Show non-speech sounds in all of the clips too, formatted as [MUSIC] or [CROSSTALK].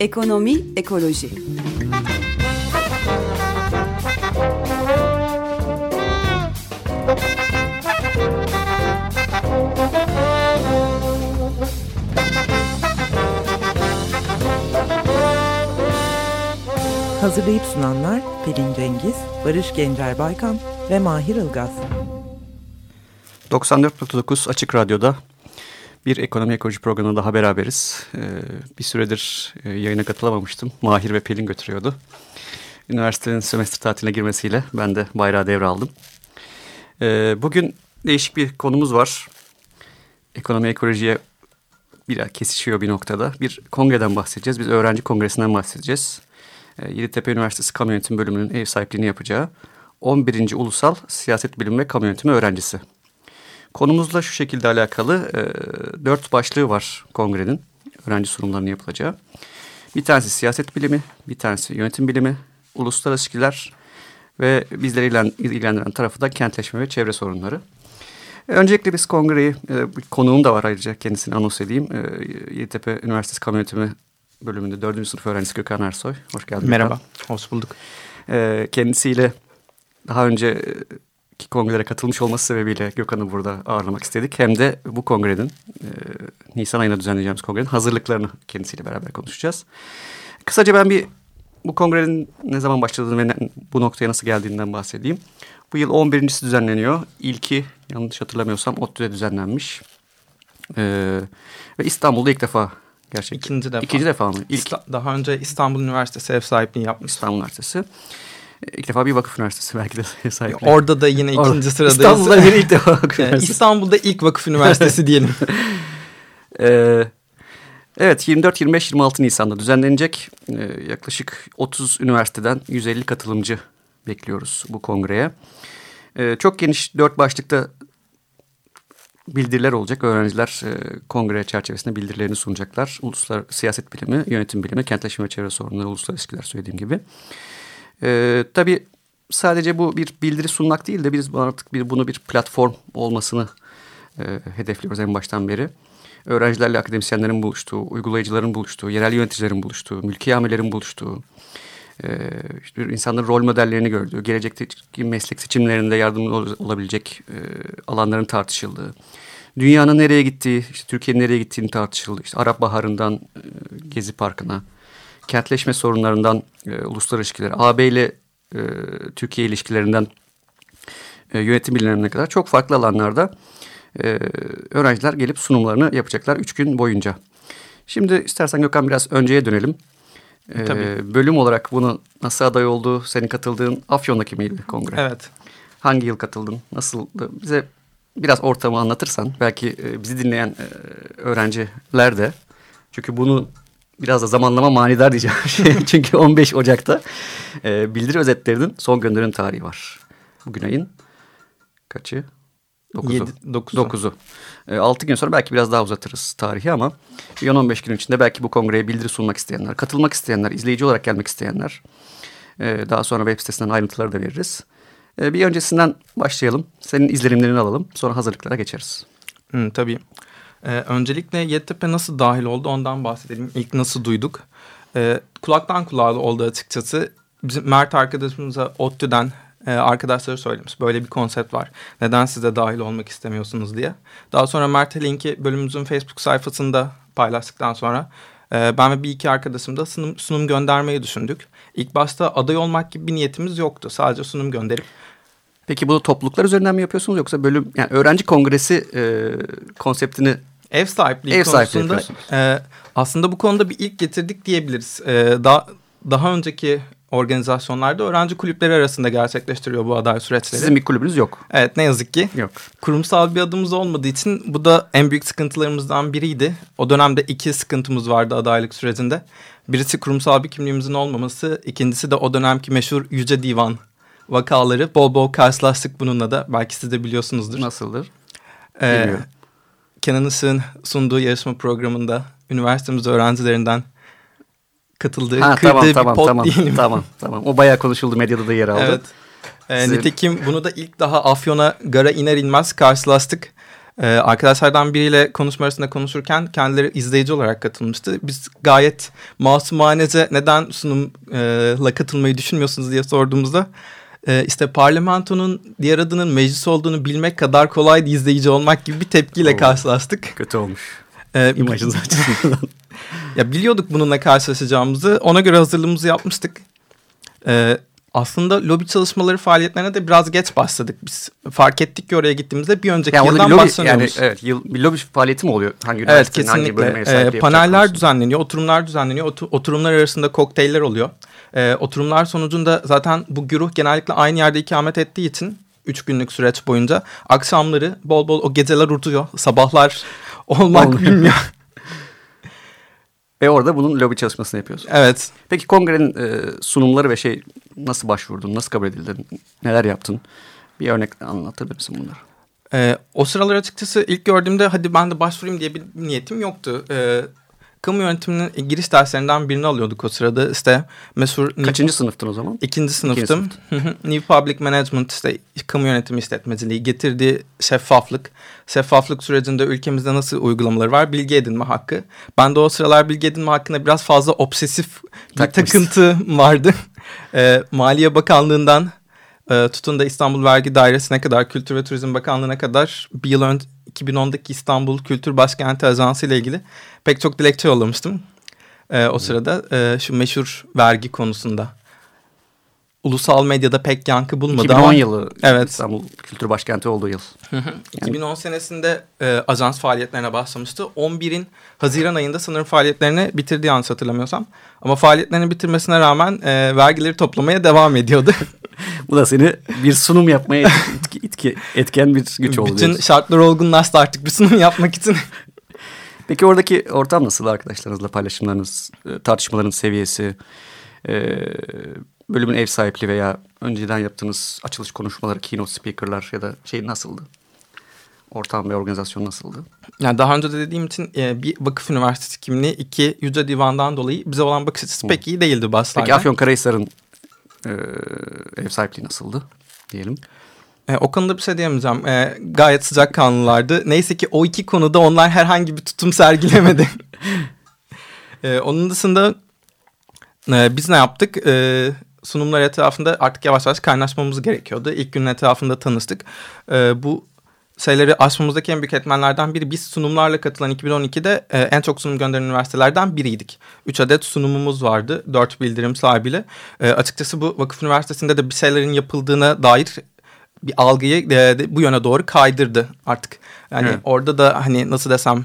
Ekonomi, ekoloji. Hazırlayıp sunanlar Pelin Cengiz, Barış Gencer Baykan ve Mahir Ilgaz. 94.9 Açık Radyo'da bir ekonomi ekoloji programında daha beraberiz. Ee, bir süredir e, yayına katılamamıştım. Mahir ve Pelin götürüyordu. Üniversitenin semestr tatiline girmesiyle ben de bayrağı devraldım. Ee, bugün değişik bir konumuz var. Ekonomi ekolojiye biraz kesişiyor bir noktada. Bir kongreden bahsedeceğiz. Biz öğrenci kongresinden bahsedeceğiz. Ee, Yeditepe Üniversitesi Kamu Yönetimi Bölümünün ev sahipliğini yapacağı 11. Ulusal Siyaset Bilimi ve Kamu Yönetimi öğrencisi. Konumuzla şu şekilde alakalı e, dört başlığı var kongrenin öğrenci sunumlarının yapılacağı. Bir tanesi siyaset bilimi, bir tanesi yönetim bilimi, uluslararası ilişkiler ve bizleri ilgilendiren tarafı da kentleşme ve çevre sorunları. E, öncelikle biz kongreyi, e, konuğum da var ayrıca kendisini anons edeyim. E, Yeditepe Üniversitesi Kamu Yönetimi bölümünde dördüncü sınıf öğrencisi Gökhan Ersoy. Hoş geldin. Merhaba, Gökhan. hoş bulduk. E, kendisiyle daha önce ki kongrelere katılmış olması sebebiyle Gökhan'ı burada ağırlamak istedik. Hem de bu kongrenin, e, Nisan ayında düzenleyeceğimiz kongrenin hazırlıklarını kendisiyle beraber konuşacağız. Kısaca ben bir bu kongrenin ne zaman başladığını ve ne, bu noktaya nasıl geldiğinden bahsedeyim. Bu yıl 11.si düzenleniyor. İlki yanlış hatırlamıyorsam ODTÜ'de düzenlenmiş. Ee, ve İstanbul'da ilk defa gerçekten. İkinci defa. İkinci defa mı? İlk... Daha önce İstanbul Üniversitesi ev sahipliği yapmış. İstanbul Üniversitesi. İlk defa bir vakıf üniversitesi belki de sahip. Orada da yine ikinci Orada, sıradayız. İstanbul'da yine ilk defa vakıf [LAUGHS] üniversitesi. İstanbul'da ilk vakıf üniversitesi [LAUGHS] diyelim. ee, evet 24-25-26 Nisan'da düzenlenecek. Ee, yaklaşık 30 üniversiteden 150 katılımcı bekliyoruz bu kongreye. Ee, çok geniş dört başlıkta bildiriler olacak. Öğrenciler e, kongre çerçevesinde bildirilerini sunacaklar. Uluslararası siyaset bilimi, yönetim bilimi, kentleşme ve çevre sorunları, uluslararası ilişkiler söylediğim gibi. Ee, tabii sadece bu bir bildiri sunmak değil de biz artık bir, bunu bir platform olmasını e, hedefliyoruz en baştan beri. Öğrencilerle akademisyenlerin buluştuğu, uygulayıcıların buluştuğu, yerel yöneticilerin buluştuğu, mülki amirlerin buluştuğu, e, işte insanların rol modellerini gördüğü, gelecekteki meslek seçimlerinde yardımcı olabilecek e, alanların tartışıldığı, dünyanın nereye gittiği, işte Türkiye'nin nereye gittiğini tartışıldı. İşte Arap Baharı'ndan e, Gezi Parkı'na, kentleşme sorunlarından e, uluslararası ilişkiler, AB ile e, Türkiye ilişkilerinden e, yönetim bilimlerine kadar çok farklı alanlarda e, öğrenciler gelip sunumlarını yapacaklar üç gün boyunca. Şimdi istersen Gökhan biraz önceye dönelim. E, Tabii. Bölüm olarak bunu nasıl aday oldu? Senin katıldığın Afyon'daki miydi kongre? Evet. Hangi yıl katıldın? Nasıldı? Bize biraz ortamı anlatırsan belki e, bizi dinleyen e, öğrenciler de çünkü bunu biraz da zamanlama manidar diyeceğim. [LAUGHS] Şey, çünkü 15 Ocak'ta e, bildiri özetlerinin son gönderim tarihi var. Bugün ayın kaçı? 9'u. 9'u. 9'u. E, 6 gün sonra belki biraz daha uzatırız tarihi ama 10-15 gün içinde belki bu kongreye bildiri sunmak isteyenler, katılmak isteyenler, izleyici olarak gelmek isteyenler e, daha sonra web sitesinden ayrıntıları da veririz. E, bir öncesinden başlayalım. Senin izlenimlerini alalım. Sonra hazırlıklara geçeriz. Hı, tabii. Ee, öncelikle Yeditepe nasıl dahil oldu ondan bahsedelim. İlk nasıl duyduk? Ee, kulaktan kulağa oldu açıkçası. Bizim Mert arkadaşımıza ODTÜ'den e, arkadaşları söylemiş. Böyle bir konsept var. Neden siz de dahil olmak istemiyorsunuz diye. Daha sonra Mert'e linki bölümümüzün Facebook sayfasında paylaştıktan sonra e, ben ve bir iki arkadaşım da sunum, sunum göndermeyi düşündük. İlk başta aday olmak gibi bir niyetimiz yoktu. Sadece sunum gönderip Peki bunu topluluklar üzerinden mi yapıyorsunuz yoksa bölüm yani öğrenci kongresi e, konseptini Ev sahipliği Ev konusunda e, aslında bu konuda bir ilk getirdik diyebiliriz. E, daha daha önceki organizasyonlarda öğrenci kulüpleri arasında gerçekleştiriyor bu aday süreçleri. Sizin bir kulübünüz yok. Evet ne yazık ki. Yok. Kurumsal bir adımız olmadığı için bu da en büyük sıkıntılarımızdan biriydi. O dönemde iki sıkıntımız vardı adaylık sürecinde. Birisi kurumsal bir kimliğimizin olmaması, ikincisi de o dönemki meşhur Yüce Divan vakaları. Bol bol karşılaştık bununla da. Belki siz de biliyorsunuzdur. Nasıldır? Ee, Bilmiyorum. Kenan Işık'ın sunduğu yarışma programında üniversitemiz öğrencilerinden katıldığı ha, kırdığı tamam, bir tamam, pot tamam, diyelim. Tamam tamam o bayağı konuşuldu medyada da yer aldı. Evet. E, nitekim bunu da ilk daha Afyon'a gara iner inmez karşılaştık. E, arkadaşlardan biriyle konuşma arasında konuşurken kendileri izleyici olarak katılmıştı. Biz gayet masumanece neden sunumla katılmayı düşünmüyorsunuz diye sorduğumuzda e, işte parlamentonun diğer adının meclis olduğunu bilmek kadar kolaydı izleyici olmak gibi bir tepkiyle Oo. karşılaştık. Kötü olmuş. E, İmajınız açısından. ya biliyorduk bununla karşılaşacağımızı. Ona göre hazırlığımızı yapmıştık. Ee, aslında lobi çalışmaları faaliyetlerine de biraz geç başladık. Biz fark ettik ki oraya gittiğimizde bir önceki yani yıldan lobi, yani başlanıyormuş. evet, yıl, bir lobi faaliyeti mi oluyor? Hangi Evet üniversitenin hangi bölüme kesinlikle. sahipliği Ee, paneller konusunda? düzenleniyor, oturumlar düzenleniyor. Otu- oturumlar arasında kokteyller oluyor. Ee, oturumlar sonucunda zaten bu güruh genellikle aynı yerde ikamet ettiği için 3 günlük süreç boyunca akşamları bol bol o geceler uzuyor. Sabahlar [LAUGHS] olmak Olmuyor. bilmiyor. Ve orada bunun lobi çalışmasını yapıyorsun. evet. Peki kongrenin e, sunumları ve şey nasıl başvurdun, nasıl kabul edildin, neler yaptın? Bir örnek anlatabilir misin bunları? Ee, o sıralar açıkçası ilk gördüğümde hadi ben de başvurayım diye bir niyetim yoktu. Ee, kamu yönetiminin giriş derslerinden birini alıyorduk o sırada. İşte New- Kaçıncı sınıftın o zaman? ikinci sınıftım. New Public Management işte kamu yönetimi işletmeciliği getirdiği şeffaflık. Şeffaflık sürecinde ülkemizde nasıl uygulamaları var? Bilgi edinme hakkı. Ben de o sıralar bilgi edinme hakkında biraz fazla obsesif bir takıntı vardı. [LAUGHS] Ee, Maliye Bakanlığı'ndan e, tutun da İstanbul Vergi Dairesi'ne kadar, Kültür ve Turizm Bakanlığı'na kadar bir yıl önce 2010'daki İstanbul Kültür Başkenti Ajansı ile ilgili pek çok dilekçe yollamıştım. Ee, o sırada e, şu meşhur vergi konusunda. Ulusal medyada pek yankı bulmadı 2010 ama yılı Evet. İstanbul Kültür Başkenti olduğu yıl. 2010 senesinde e, ajans faaliyetlerine başlamıştı. 11'in Haziran ayında sanırım faaliyetlerini bitirdiği yanlış hatırlamıyorsam. Ama faaliyetlerini bitirmesine rağmen e, vergileri toplamaya devam ediyordu. [LAUGHS] Bu da seni bir sunum yapmaya etki, etki- etken bir güç oldu. Bütün şartlar olgunlaştı artık bir sunum yapmak için. [LAUGHS] Peki oradaki ortam nasıl arkadaşlarınızla paylaşımlarınız, e, tartışmaların seviyesi, e, bölümün ev sahipliği veya önceden yaptığınız açılış konuşmaları, keynote speakerlar ya da şey nasıldı? Ortam ve organizasyon nasıldı? Yani daha önce de dediğim için e, bir vakıf üniversitesi kimliği, iki yüce divandan dolayı bize olan bakış açısı pek iyi değildi başlarda. Peki Afyonkarahisar'ın e, ev sahipliği nasıldı diyelim? E, o konuda bir şey diyemeyeceğim. E, gayet sıcak kanlılardı. Neyse ki o iki konuda onlar herhangi bir tutum sergilemedi. [LAUGHS] e, onun dışında e, biz ne yaptık? E, sunumlar etrafında artık yavaş yavaş kaynaşmamız gerekiyordu. İlk günün etrafında tanıştık. E, bu şeyleri aşmamızdaki en büyük etmenlerden biri biz sunumlarla katılan 2012'de e, en çok sunum gönderen üniversitelerden biriydik. 3 adet sunumumuz vardı. 4 bildirim sahibiyle. E, açıkçası bu vakıf üniversitesinde de bir şeylerin yapıldığına dair bir algıyı e, bu yöne doğru kaydırdı artık. Yani Evet. orada da hani nasıl desem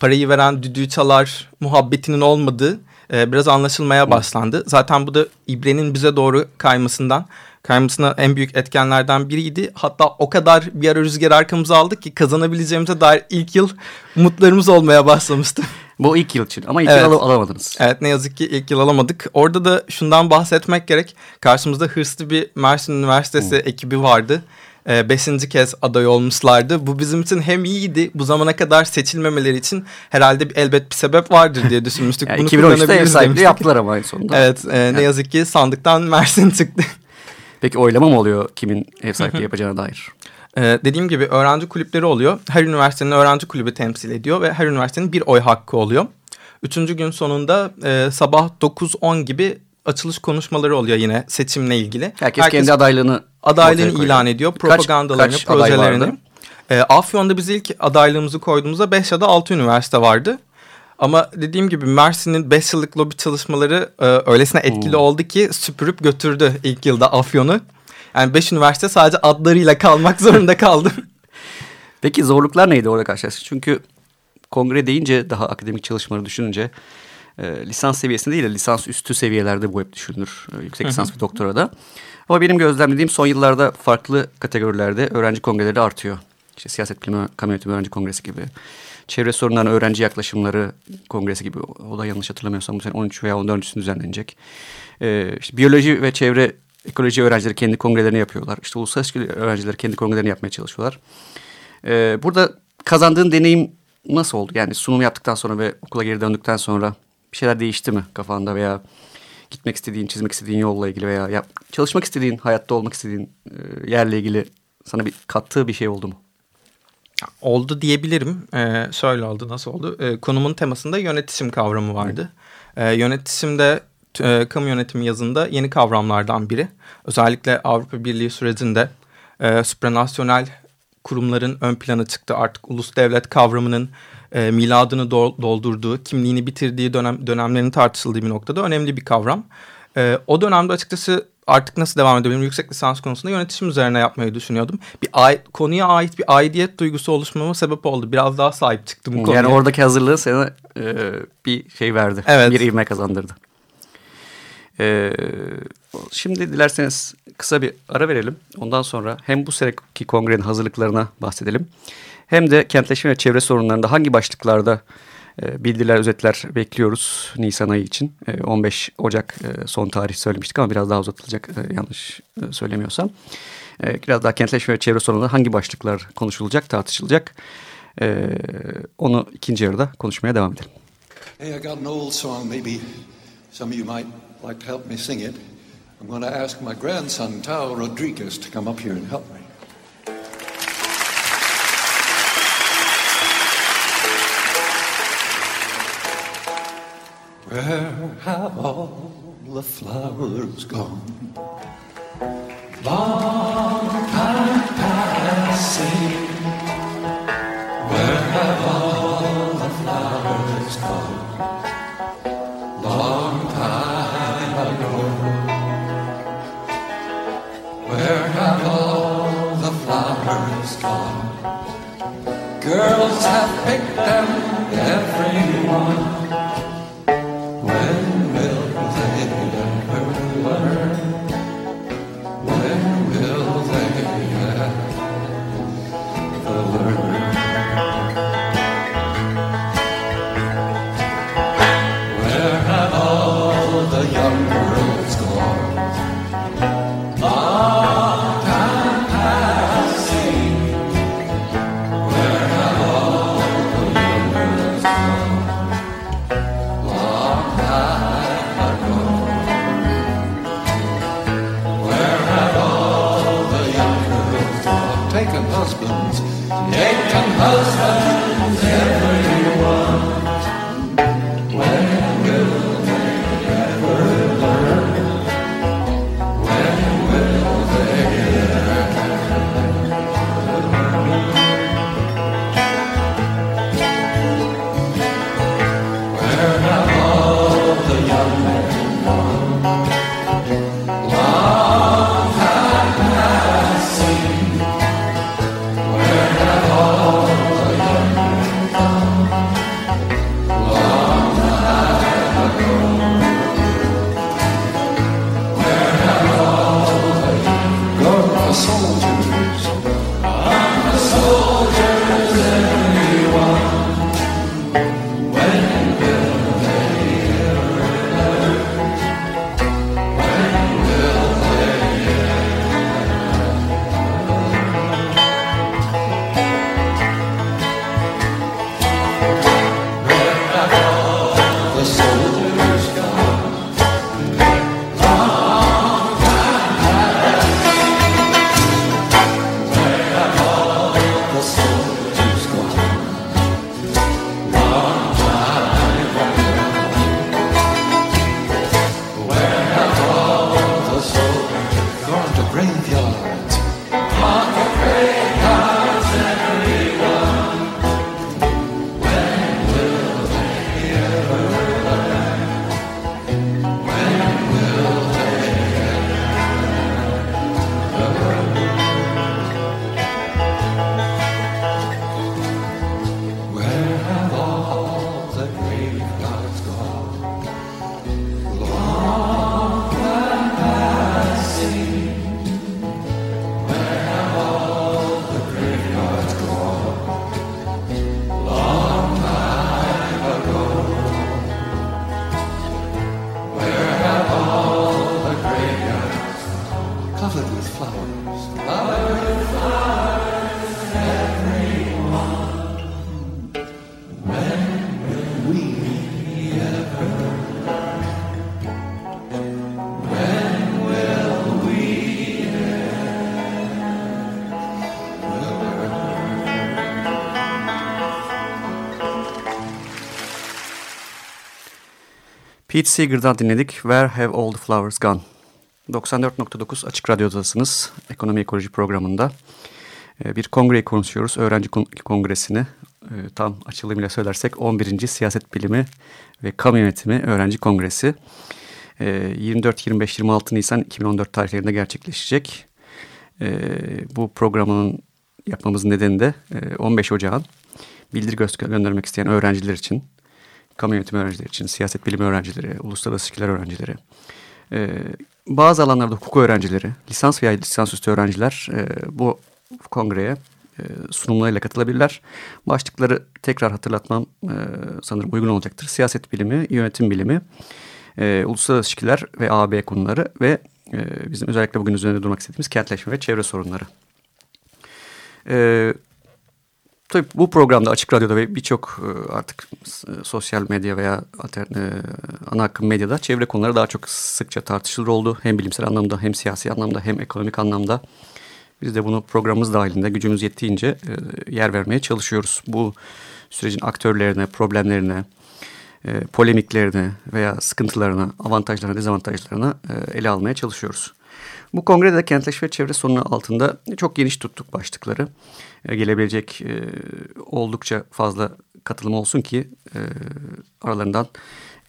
parayı veren düdüğü çalar muhabbetinin olmadığı e, biraz anlaşılmaya başlandı. Zaten bu da İbre'nin bize doğru kaymasından kaymasına en büyük etkenlerden biriydi. Hatta o kadar bir ara rüzgar arkamıza aldık ki kazanabileceğimize dair ilk yıl umutlarımız olmaya başlamıştı. [LAUGHS] Bu ilk yıl için ama ilk Evet. yıl al- alamadınız. Evet ne yazık ki ilk yıl alamadık. Orada da şundan bahsetmek gerek. Karşımızda hırslı bir Mersin Üniversitesi ekibi vardı. Ee, beşinci kez aday olmuşlardı. Bu bizim için hem iyiydi. Bu zamana kadar seçilmemeleri için herhalde elbet bir sebep vardır diye düşünmüştük. [LAUGHS] Yani Bunu 2013'te ev sahipliği yaptılar ama en sonunda. Evet e, ne yazık ki sandıktan [LAUGHS] Mersin çıktı. Peki oylama mı oluyor kimin ev sahipliği yapacağına dair? Ee, dediğim gibi öğrenci kulüpleri oluyor. Her üniversitenin öğrenci kulübü temsil ediyor ve her üniversitenin bir oy hakkı oluyor. Üçüncü gün sonunda e, sabah 9-10 gibi açılış konuşmaları oluyor yine seçimle ilgili. Herkes, kendi adaylığını adaylığını ilan ediyor. Kaç- Propagandalarını, kaç vardı? projelerini. E, Afyon'da biz ilk adaylığımızı koyduğumuzda 5 ya da 6 üniversite vardı. Ama dediğim gibi Mersin'in 5 yıllık lobi çalışmaları e, öylesine etkili Hmm. oldu ki süpürüp götürdü ilk yılda Afyon'u. Yani 5 üniversite sadece adlarıyla kalmak [LAUGHS] zorunda kaldı. Peki zorluklar neydi orada karşılaştın? Çünkü kongre deyince daha akademik çalışmaları düşününce e, lisans seviyesinde değil de lisans üstü seviyelerde bu hep düşünülür. E, yüksek lisans ve doktorada. Ama benim gözlemlediğim son yıllarda farklı kategorilerde öğrenci kongreleri artıyor. İşte siyaset bilimi, kamu yönetimi öğrenci kongresi gibi. Çevre sorunlarına öğrenci yaklaşımları kongresi gibi. O da yanlış hatırlamıyorsam bu sene 13 veya 14'üsünde düzenlenecek. E, işte biyoloji ve çevre ekoloji öğrencileri kendi kongrelerini yapıyorlar. İşte uluslararası ilişkiler öğrencileri kendi kongrelerini yapmaya çalışıyorlar. Ee, burada kazandığın deneyim nasıl oldu? Yani sunum yaptıktan sonra ve okula geri döndükten sonra bir şeyler değişti mi kafanda veya gitmek istediğin, çizmek istediğin yolla ilgili veya yap, çalışmak istediğin, hayatta olmak istediğin e, yerle ilgili sana bir kattığı bir şey oldu mu? Oldu diyebilirim. Ee, şöyle oldu, nasıl oldu? Ee, konumun temasında yönetişim kavramı vardı. Ee, yönetişimde e, kamu yönetimi yazında yeni kavramlardan biri. Özellikle Avrupa Birliği sürecinde e, supranasyonel kurumların ön plana çıktı. Artık ulus devlet kavramının e, miladını do doldurduğu, kimliğini bitirdiği dönem dönemlerin tartışıldığı bir noktada önemli bir kavram. E, o dönemde açıkçası artık nasıl devam edebilirim yüksek lisans konusunda yönetişim üzerine yapmayı düşünüyordum. Bir ay, konuya ait bir aidiyet duygusu oluşmama sebep oldu. Biraz daha sahip çıktım bu konuya. Yani oradaki hazırlığı sana e, bir şey verdi. Evet. Bir ivme kazandırdı. E, şimdi dilerseniz kısa bir ara verelim. Ondan sonra hem bu seneki kongrenin hazırlıklarına bahsedelim. Hem de kentleşme ve çevre sorunlarında hangi başlıklarda e, bildiriler, özetler bekliyoruz Nisan ayı için. E, 15 Ocak e, son tarih söylemiştik ama biraz daha uzatılacak e, yanlış e, söylemiyorsam. E, biraz daha kentleşme ve çevre sorunları hangi başlıklar konuşulacak, tartışılacak. E, onu ikinci yarıda konuşmaya devam edelim. Hey, I got an old song. Maybe some of you might like to help me sing it. I'm going to ask my grandson, Tao Rodriguez, to come up here and help me. Where have all the flowers gone? Long time passing. Where have all the flowers gone? Long time ago. Where have all the flowers gone? Girls have picked them, every Pete Seeger'dan dinledik. Where Have All The Flowers Gone? 94.9 Açık Radyo'dasınız. Ekonomi Ekoloji programında. Ee, bir kongreyi konuşuyoruz. Öğrenci Kongresi'ni e, tam açılımıyla söylersek 11. Siyaset Bilimi ve Kamu Yönetimi Öğrenci Kongresi. 24, 25, 26 Nisan 2014 tarihlerinde gerçekleşecek. Bu programın yapmamızın nedeni de 15 e, Ocağın bildiri göndermek isteyen öğrenciler için, kamu yönetimi öğrencileri için, siyaset bilimi öğrencileri, uluslararası ilişkiler öğrencileri, e, bazı alanlarda hukuk öğrencileri, lisans veya lisansüstü öğrenciler e, bu kongreye sunumlarıyla katılabilirler. Başlıkları tekrar hatırlatmam sanırım uygun olacaktır. Siyaset bilimi, yönetim bilimi, uluslararası ilişkiler ve AB konuları ve bizim özellikle bugün üzerinde durmak istediğimiz kentleşme ve çevre sorunları. E, tabii bu programda Açık Radyo'da ve birçok e, artık sosyal medya veya e, ana akım medyada çevre konuları daha çok sıkça tartışılır oldu. Hem bilimsel anlamda hem siyasi anlamda hem ekonomik anlamda. Biz de bunu programımız dahilinde gücümüz yettiğince e, yer vermeye çalışıyoruz. Bu sürecin aktörlerine, problemlerine, e, polemiklerine veya sıkıntılarına, avantajlarına, dezavantajlarına e, ele almaya çalışıyoruz. Bu kongrede kentleşme ve çevre sorunu altında çok geniş tuttuk başlıkları. E, gelebilecek e, oldukça fazla katılım olsun ki e, aralarından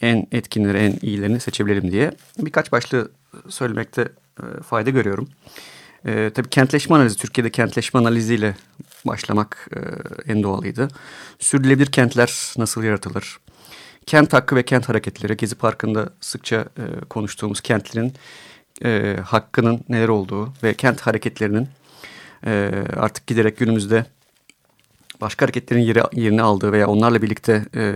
en etkinleri, en iyilerini seçebilelim diye. Birkaç başlığı söylemekte e, fayda görüyorum. E, tabii kentleşme analizi, Türkiye'de kentleşme analiziyle başlamak e, en doğalıydı. Sürdürülebilir kentler nasıl yaratılır? Kent hakkı ve kent hareketleri, Gezi Parkı'nda sıkça e, konuştuğumuz kentlerin e, hakkının neler olduğu ve kent hareketlerinin e, artık giderek günümüzde başka hareketlerin yeri, yerini aldığı veya onlarla birlikte e,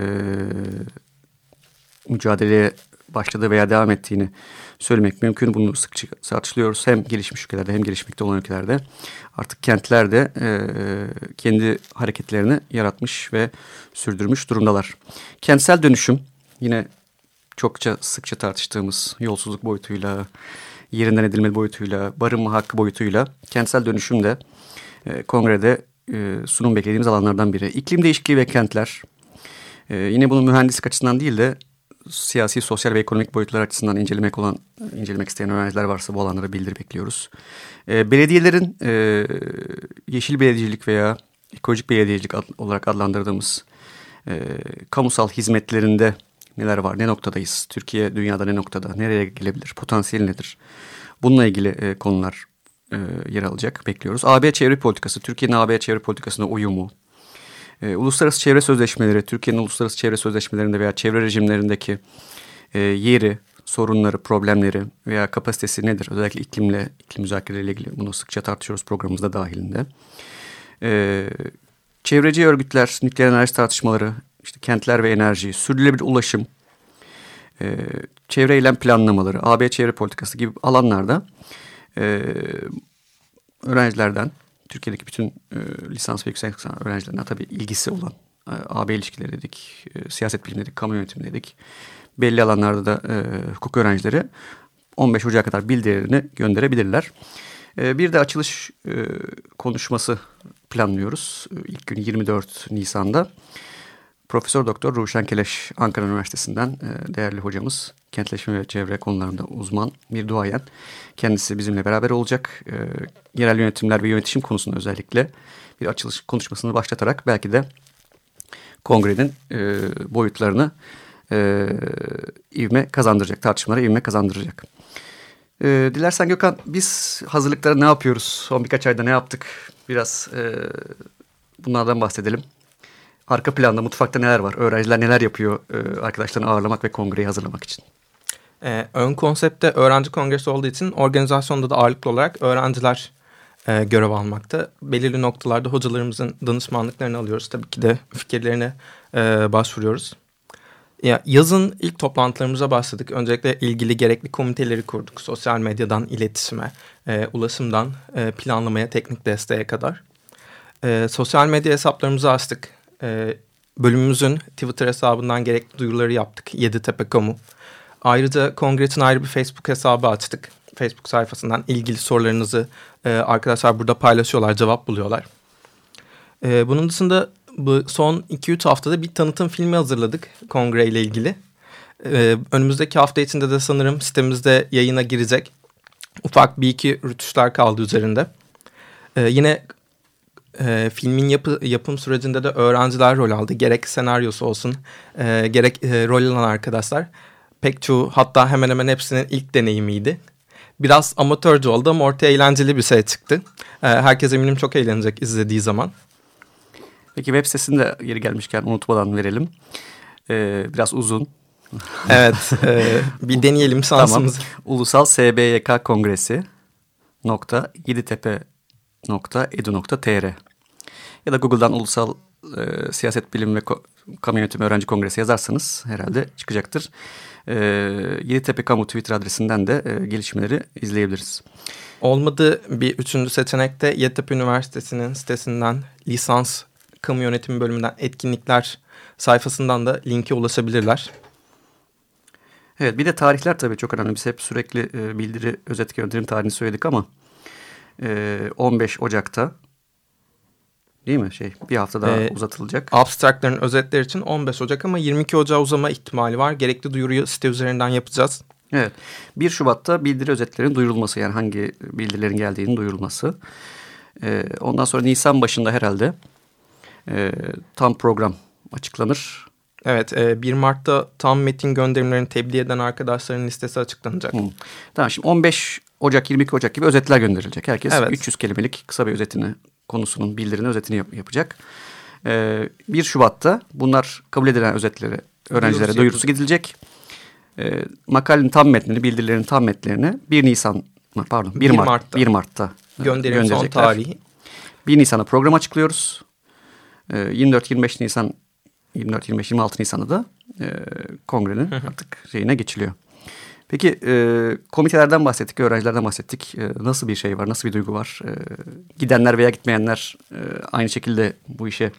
mücadeleye başladığı veya devam ettiğini söylemek mümkün. Bunu sıkça tartışılıyoruz. Hem gelişmiş ülkelerde hem gelişmekte olan ülkelerde artık kentler de e, kendi hareketlerini yaratmış ve sürdürmüş durumdalar. Kentsel dönüşüm yine çokça sıkça tartıştığımız yolsuzluk boyutuyla, yerinden edilme boyutuyla, barınma hakkı boyutuyla kentsel dönüşüm de e, kongrede e, sunum beklediğimiz alanlardan biri. İklim değişikliği ve kentler. E, yine bunu mühendislik açısından değil de siyasi, sosyal ve ekonomik boyutlar açısından incelemek olan incelemek isteyen öğrenciler varsa bu alanlara bildiri bekliyoruz. E, belediyelerin e, yeşil belediyecilik veya ekolojik belediyecilik ad, olarak adlandırdığımız e, kamusal hizmetlerinde neler var, ne noktadayız, Türkiye dünyada ne noktada, nereye gelebilir, potansiyel nedir? Bununla ilgili e, konular e, yer alacak, bekliyoruz. AB çevre politikası, Türkiye'nin AB çevre politikasına uyumu, e, uluslararası çevre sözleşmeleri, Türkiye'nin uluslararası çevre sözleşmelerinde veya çevre rejimlerindeki e, yeri, sorunları, problemleri veya kapasitesi nedir? Özellikle iklimle, iklim müzakereleriyle ilgili bunu sıkça tartışıyoruz programımızda dahilinde. E, çevreci örgütler, nükleer enerji tartışmaları, işte kentler ve enerji, sürdürülebilir ulaşım, e, çevre eylem planlamaları, AB çevre politikası gibi alanlarda e, öğrencilerden, Türkiye'deki bütün e, lisans ve yüksek lisans öğrencilerine tabii ilgisi olan e, AB ilişkileri dedik, e, siyaset bilimi dedik, kamu yönetimi dedik. Belli alanlarda da e, hukuk öğrencileri 15 Ocak'a kadar bildirilerini gönderebilirler. E, bir de açılış e, konuşması planlıyoruz. E, ilk gün 24 Nisan'da. Profesör Doktor Ruşen Keleş Ankara Üniversitesi'nden e, değerli hocamız. Kentleşme ve çevre konularında uzman bir duayen. Kendisi bizimle beraber olacak. E, yerel yönetimler ve yönetişim konusunda özellikle bir açılış konuşmasını başlatarak belki de kongrenin e, boyutlarını ivme kazandıracak, tartışmalara ivme kazandıracak. Dilersen Gökhan biz hazırlıklara ne yapıyoruz? Son birkaç ayda ne yaptık? Biraz bunlardan bahsedelim arka planda mutfakta neler var? Öğrenciler neler yapıyor e, arkadaşlarını ağırlamak ve kongreyi hazırlamak için? Ee, ön konsepte öğrenci kongresi olduğu için organizasyonda da ağırlıklı olarak öğrenciler e, görev almakta. Belirli noktalarda hocalarımızın danışmanlıklarını alıyoruz. Tabii ki de fikirlerine e, başvuruyoruz. Ya, yazın ilk toplantılarımıza başladık. Öncelikle ilgili gerekli komiteleri kurduk. Sosyal medyadan iletişime, e, ulaşımdan e, planlamaya, teknik desteğe kadar. E, sosyal medya hesaplarımızı açtık e, bölümümüzün Twitter hesabından gerekli duyuruları yaptık. Yeditepe Kamu. Ayrıca kongre için ayrı bir Facebook hesabı açtık. Facebook sayfasından ilgili sorularınızı e, arkadaşlar burada paylaşıyorlar, cevap buluyorlar. E, bunun dışında bu son 2-3 haftada bir tanıtım filmi hazırladık kongre ile ilgili. E, önümüzdeki hafta içinde de sanırım sitemizde yayına girecek. Ufak bir iki rütuşlar kaldı üzerinde. E, yine e, filmin yapı, yapım sürecinde de öğrenciler rol aldı. Gerek senaryosu olsun, e, gerek e, rol alan arkadaşlar. Pek çoğu hatta hemen hemen hepsinin ilk deneyimiydi. Biraz amatörce oldu ama ortaya eğlenceli bir şey çıktı. E, herkes eminim çok eğlenecek izlediği zaman. Peki web sitesini de yeri gelmişken unutmadan verelim. Ee, biraz uzun. evet, e, [LAUGHS] bir deneyelim şansımızı. Tamam. Ulusal SBYK Kongresi nokta Yeditepe nokta edu.tr ya da Google'dan Ulusal e, Siyaset Bilim ve Ko Kamu Yönetimi Öğrenci Kongresi yazarsanız herhalde çıkacaktır. E, Yeditepe Kamu Twitter adresinden de e, gelişmeleri izleyebiliriz. Olmadı bir üçüncü seçenek de Yeditepe Üniversitesi'nin sitesinden lisans kamu yönetimi bölümünden etkinlikler sayfasından da linke ulaşabilirler. Evet bir de tarihler tabii çok önemli. Biz hep sürekli e, bildiri özet gönderim tarihini söyledik ama e, 15 Ocak'ta değil mi şey bir hafta daha ee, uzatılacak. Abstraktların özetleri için 15 Ocak ama 22 Ocak'a uzama ihtimali var. Gerekli duyuruyu site üzerinden yapacağız. Evet 1 Şubat'ta bildiri özetlerinin duyurulması yani hangi bildirilerin geldiğinin duyurulması. E, ondan sonra Nisan başında herhalde e, tam program açıklanır. Evet, e, 1 Mart'ta tam metin gönderimlerini tebliğ eden arkadaşların listesi açıklanacak. Hı. Tamam şimdi 15 Ocak, 22 Ocak gibi özetler gönderilecek. Herkes evet. 300 kelimelik kısa bir özetini, konusunun bildirini, özetini yap yapacak. Ee, 1 Şubat'ta bunlar kabul edilen özetleri öğrencilere duyurusu, duyurusu gidilecek. Ee, makalenin tam metnini, bildirilerin tam metnlerini 1 Nisan, pardon 1, 1 Mart, Mart'ta, 1 Mart'ta gönderim son tarihi. 1 Nisan'a program açıklıyoruz. 24-25 ee, Nisan 24-25-26 Nisan'da da e, kongrenin artık şeyine geçiliyor. Peki e, komitelerden bahsettik, öğrencilerden bahsettik. E, nasıl bir şey var, nasıl bir duygu var? E, gidenler veya gitmeyenler e, aynı şekilde bu işe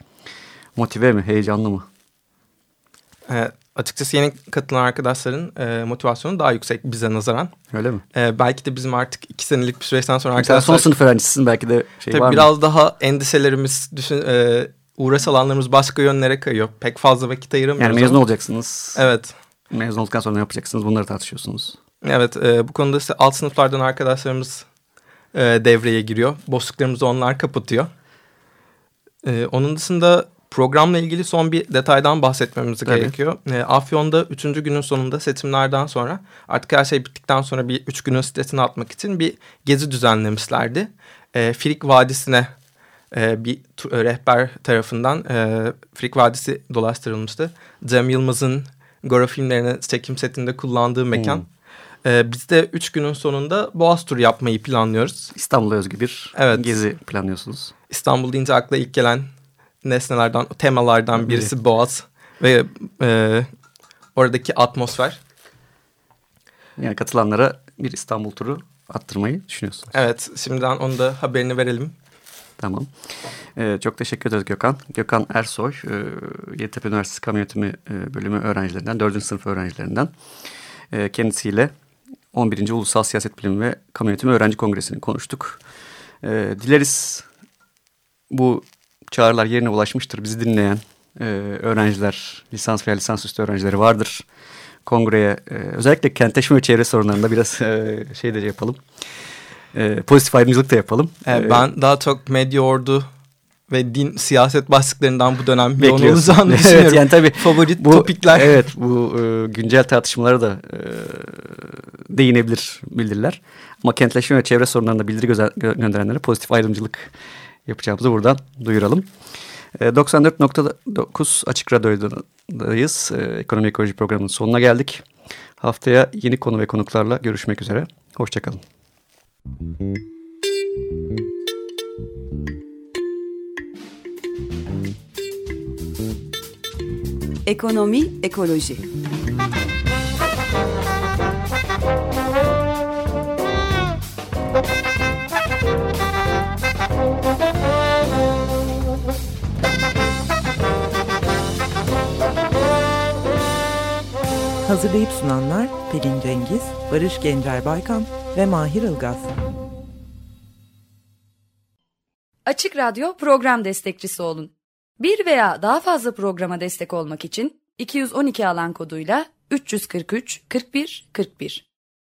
motive mi, heyecanlı mı? E, açıkçası yeni katılan arkadaşların e, motivasyonu daha yüksek bize nazaran. Öyle mi? E, belki de bizim artık iki senelik bir süreçten sonra arkadaşlar... Sen son sınıf öğrencisisin belki de şey tabii var biraz mı? daha endişelerimiz, düşün, e, uğraş alanlarımız başka yönlere kayıyor. Pek fazla vakit ayıramıyoruz. Yani mezun ama. olacaksınız. Evet. Mezun olduktan sonra ne yapacaksınız bunları tartışıyorsunuz. Evet e, bu konuda ise alt sınıflardan arkadaşlarımız e, devreye giriyor. Boşluklarımızı onlar kapatıyor. E, onun dışında programla ilgili son bir detaydan bahsetmemiz evet. gerekiyor. E, Afyon'da üçüncü günün sonunda seçimlerden sonra artık her şey bittikten sonra bir üç günün sitesine atmak için bir gezi düzenlemişlerdi. E, Firik Vadisi'ne e, bir rehber tarafından e, Frik Vadisi dolaştırılmıştı. Cem Yılmaz'ın Gora filmlerine çekim setinde kullandığı mekan. Hmm. Ee, biz de üç günün sonunda Boğaz turu yapmayı planlıyoruz. İstanbul'a özgü bir evet. gezi planlıyorsunuz. İstanbul deyince akla ilk gelen nesnelerden, temalardan birisi evet. Boğaz ve e, oradaki atmosfer. Yani katılanlara bir İstanbul turu attırmayı düşünüyorsunuz. Evet, şimdiden onu da haberini verelim. Tamam. Ee, çok teşekkür ederiz Gökhan. Gökhan Ersoy, e, Yeditepe Üniversitesi Kamu Yönetimi e, Bölümü öğrencilerinden, 4. sınıf öğrencilerinden. E, kendisiyle 11. Ulusal Siyaset Bilimi ve Kamu Yönetimi Öğrenci Kongresi'ni konuştuk. E, dileriz bu çağrılar yerine ulaşmıştır. Bizi dinleyen e, öğrenciler, lisans veya lisansüstü öğrencileri vardır. Kongreye, e, özellikle kentleşme ve çevre sorunlarında biraz e, şey de yapalım e, pozitif ayrımcılık da yapalım. Evet, ben daha çok medya ordu ve din siyaset başlıklarından bu dönem yoğun olacağını [LAUGHS] düşünüyorum. evet, yani tabii Favorit bu, topikler. Evet bu e, güncel tartışmalara da e, değinebilir bildiriler. Ama kentleşme ve çevre sorunlarında bildiri gönderenlere pozitif ayrımcılık yapacağımızı buradan duyuralım. E, 94.9 Açık Radyo'dayız. E, Ekonomi Ekoloji Programı'nın sonuna geldik. Haftaya yeni konu ve konuklarla görüşmek üzere. Hoşçakalın. Ekonomi, ekoloji. Hazırlayıp sunanlar Pelin Cengiz, Barış Gencer Baykan ve Mahir Ilgaz. Açık Radyo program destekçisi olun. Bir veya daha fazla programa destek olmak için 212 alan koduyla 343 41 41.